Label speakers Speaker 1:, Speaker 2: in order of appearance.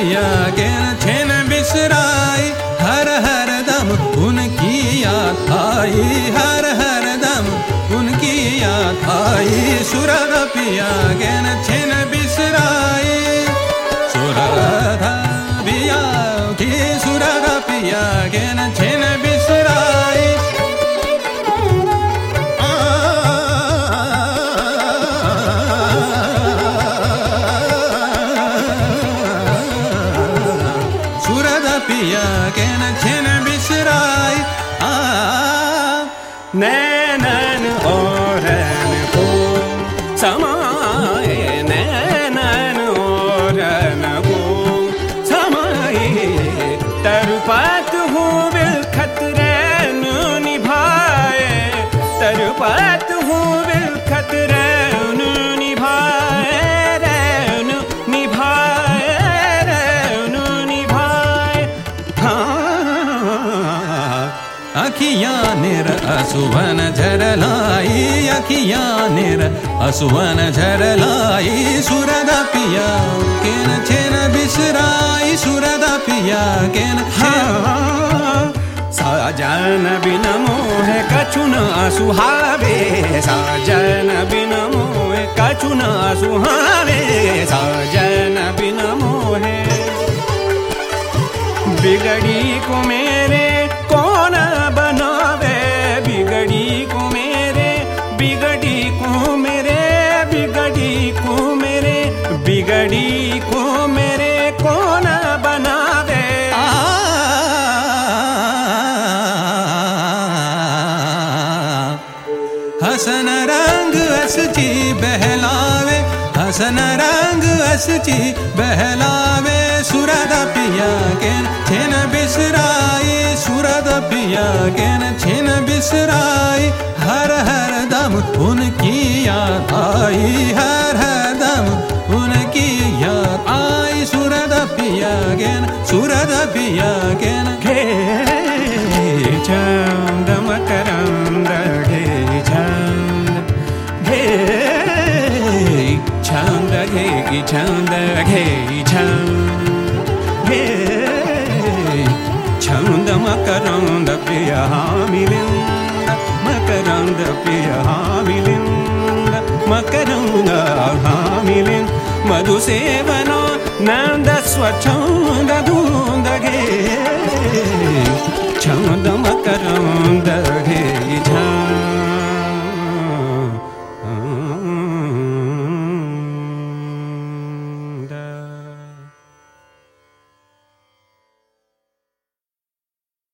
Speaker 1: मैया गिन बिसराई हर हर दम उनकी याद आई, हर हर दम उनकी याद आई। सुरद पिया गिन छिन बिसराई
Speaker 2: सुरध पिया की सुरद piya kena chena bishrai a ah, ah, ah. nenan oran ko sama
Speaker 1: अखियाँ निर असुवन झरलाई अखियाँ निर असुवन झरलाई सुरद पिया केन छेन बिसराई सुरद पिया केन छेन
Speaker 2: साजन बिन मोह कछुन सुहावे साजन बिन मोह कछुन सुहावे साजन बिन मोहे बिगड़ी को मेरे
Speaker 1: हसन रंग असची बहलावे, हसन रंग असची बहलावे सुरद पिया केन, छिन बिसराई सुरद पिया केन, छिन बिसराई, हर हर दम उनकी याद आई, हर हर दम उनकी याद आई सुरद पिया केन सुरद पिया केन
Speaker 2: hey chandak hey chan hey chanda makaranda priya milinda makaranda priya milinda makaranda hamilin madhu sevano nan, da, swa, chang, da, dunda ge Chang, da, makaranda